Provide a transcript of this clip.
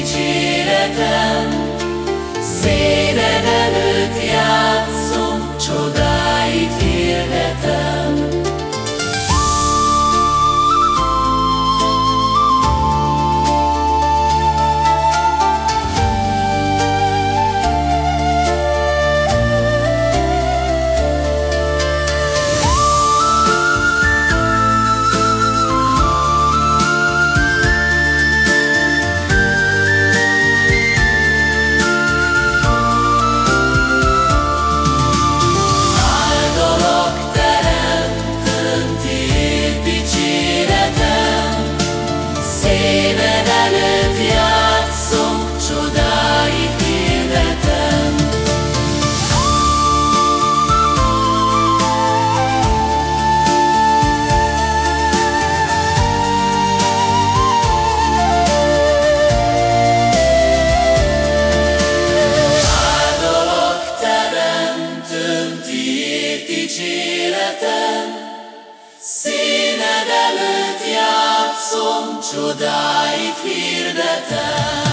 Dicséretem, Széned dicséretem, Színed előtt játszom, csodáit hirdetem.